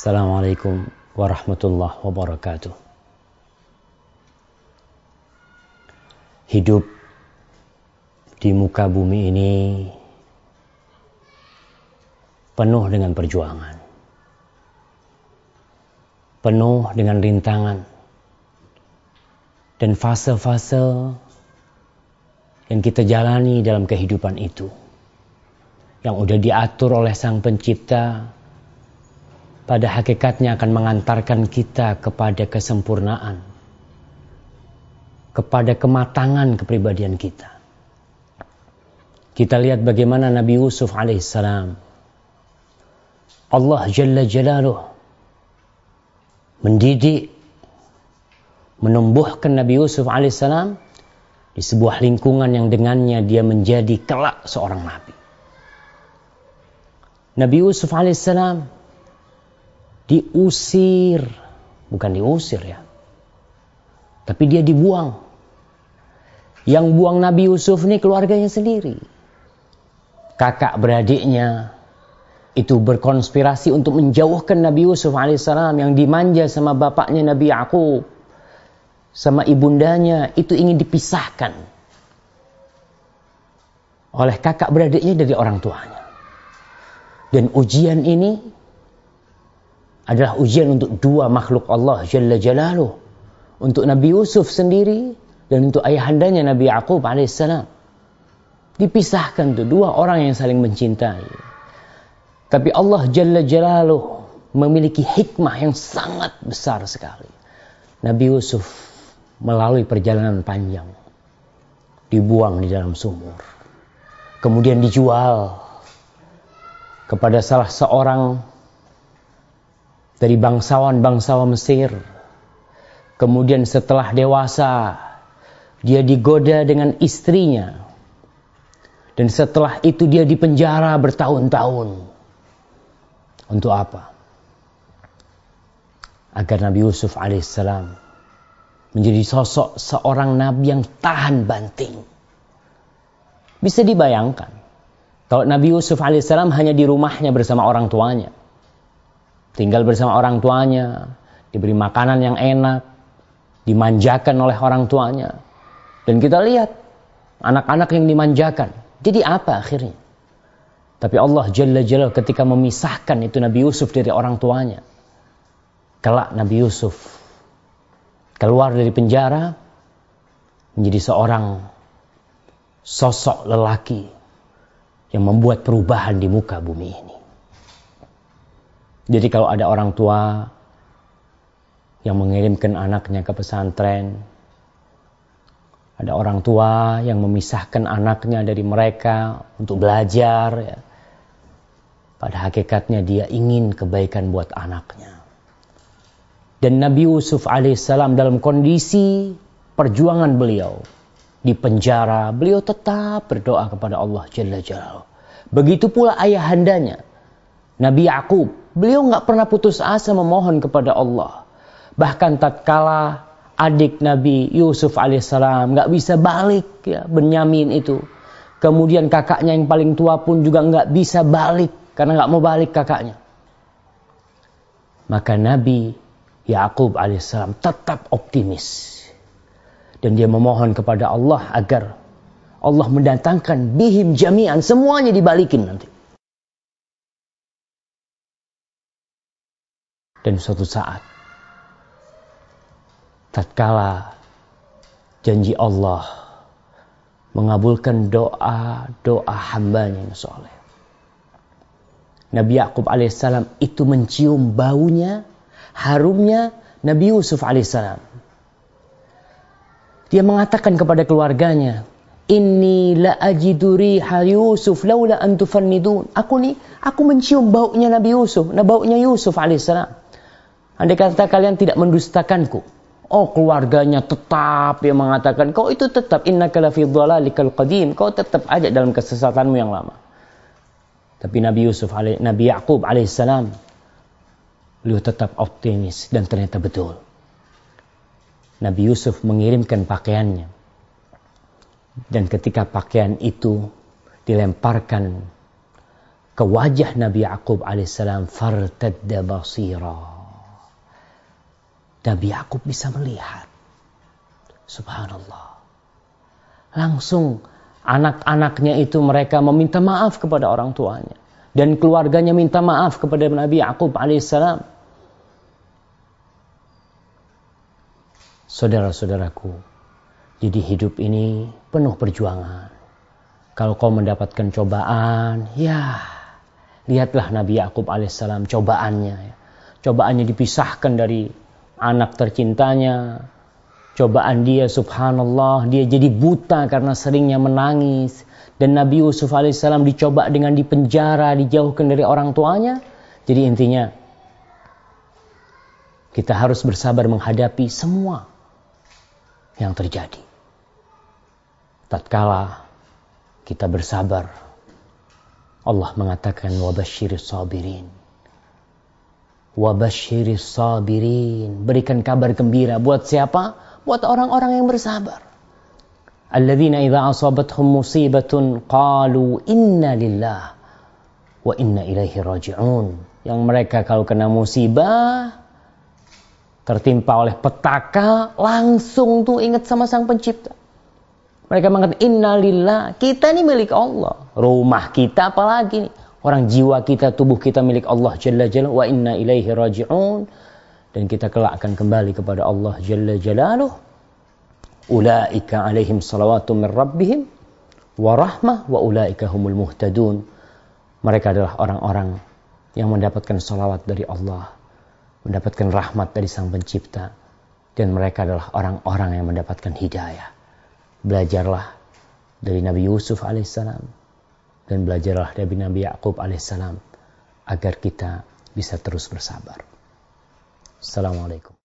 Assalamualaikum warahmatullahi wabarakatuh. Hidup di muka bumi ini penuh dengan perjuangan, penuh dengan rintangan, dan fase-fase yang kita jalani dalam kehidupan itu, yang udah diatur oleh Sang Pencipta pada hakikatnya akan mengantarkan kita kepada kesempurnaan, kepada kematangan kepribadian kita. Kita lihat bagaimana Nabi Yusuf alaihissalam, Allah Jalla Jalaluh mendidik, menumbuhkan Nabi Yusuf alaihissalam di sebuah lingkungan yang dengannya dia menjadi kelak seorang nabi. Nabi Yusuf alaihissalam diusir, bukan diusir ya. Tapi dia dibuang. Yang buang Nabi Yusuf ini keluarganya sendiri. Kakak beradiknya itu berkonspirasi untuk menjauhkan Nabi Yusuf alaihissalam yang dimanja sama bapaknya Nabi Yakub sama ibundanya itu ingin dipisahkan oleh kakak beradiknya dari orang tuanya. Dan ujian ini adalah ujian untuk dua makhluk Allah Jalla Jalaluh. Untuk Nabi Yusuf sendiri dan untuk ayahandanya Nabi Yaqub alaihissalam. Dipisahkan tuh dua orang yang saling mencintai. Tapi Allah Jalla Jalaluh memiliki hikmah yang sangat besar sekali. Nabi Yusuf melalui perjalanan panjang dibuang di dalam sumur. Kemudian dijual kepada salah seorang dari bangsawan-bangsawan Mesir. Kemudian setelah dewasa, dia digoda dengan istrinya. Dan setelah itu dia dipenjara bertahun-tahun. Untuk apa? Agar Nabi Yusuf alaihissalam menjadi sosok seorang nabi yang tahan banting. Bisa dibayangkan. Kalau Nabi Yusuf alaihissalam hanya di rumahnya bersama orang tuanya tinggal bersama orang tuanya, diberi makanan yang enak, dimanjakan oleh orang tuanya. Dan kita lihat anak-anak yang dimanjakan. Jadi apa akhirnya? Tapi Allah Jalla Jalla ketika memisahkan itu Nabi Yusuf dari orang tuanya. Kelak Nabi Yusuf keluar dari penjara menjadi seorang sosok lelaki yang membuat perubahan di muka bumi ini. Jadi kalau ada orang tua yang mengirimkan anaknya ke pesantren, ada orang tua yang memisahkan anaknya dari mereka untuk belajar, ya. pada hakikatnya dia ingin kebaikan buat anaknya. Dan Nabi Yusuf alaihissalam dalam kondisi perjuangan beliau di penjara, beliau tetap berdoa kepada Allah Jalla Jalla. Begitu pula ayahandanya, Nabi Yakub Beliau nggak pernah putus asa memohon kepada Allah. Bahkan tatkala adik Nabi Yusuf alaihissalam nggak bisa balik ya Benyamin itu. Kemudian kakaknya yang paling tua pun juga nggak bisa balik karena nggak mau balik kakaknya. Maka Nabi Yakub alaihissalam tetap optimis dan dia memohon kepada Allah agar Allah mendatangkan bihim jami'an semuanya dibalikin nanti. Dan suatu saat, tatkala janji Allah mengabulkan doa-doa hambanya yang soleh. Nabi Yakub alaihissalam itu mencium baunya, harumnya Nabi Yusuf alaihissalam. Dia mengatakan kepada keluarganya, Inni la ajidu riha Yusuf laula an tufannidun. Aku nih, aku mencium baunya Nabi Yusuf, nah baunya Yusuf alaihissalam. Andai kata kalian tidak mendustakanku. Oh keluarganya tetap yang mengatakan kau itu tetap inna kalafi dhalalikal qadim. Kau tetap aja dalam kesesatanmu yang lama. Tapi Nabi Yusuf, Nabi Yaqub alaihissalam, beliau tetap optimis dan ternyata betul. Nabi Yusuf mengirimkan pakaiannya. Dan ketika pakaian itu dilemparkan ke wajah Nabi Yakub alaihissalam fartadda basira. Nabi Yakub bisa melihat. Subhanallah. Langsung anak-anaknya itu mereka meminta maaf kepada orang tuanya dan keluarganya minta maaf kepada Nabi Yakub alaihissalam. Saudara-saudaraku, jadi hidup ini penuh perjuangan. Kalau kau mendapatkan cobaan, ya lihatlah Nabi Yakub alaihissalam cobaannya. Cobaannya dipisahkan dari anak tercintanya, cobaan dia subhanallah dia jadi buta karena seringnya menangis. Dan Nabi Yusuf alaihissalam dicoba dengan dipenjara dijauhkan dari orang tuanya. Jadi intinya kita harus bersabar menghadapi semua yang terjadi. Tatkala kita bersabar Allah mengatakan wabashiris sabirin wabashiris sabirin berikan kabar gembira buat siapa buat orang-orang yang bersabar. Alladzina idza asabathum musibatun qalu inna lillah wa inna ilaihi raji'un. Yang mereka kalau kena musibah tertimpa oleh petaka langsung tuh ingat sama sang pencipta. Mereka mengatakan innalillah, kita ini milik Allah. Rumah kita apalagi nih. Orang jiwa kita, tubuh kita milik Allah Jalla Jalla wa inna ilaihi raji'un dan kita kelak akan kembali kepada Allah Jalla Jalaluh. Ulaika alaihim salawatu min rabbihim wa rahmah wa ulaika humul muhtadun. Mereka adalah orang-orang yang mendapatkan salawat dari Allah, mendapatkan rahmat dari Sang Pencipta, dan mereka adalah orang-orang yang mendapatkan hidayah. Belajarlah dari Nabi Yusuf alaihissalam dan belajarlah dari Nabi Yakub alaihissalam agar kita bisa terus bersabar. Assalamualaikum.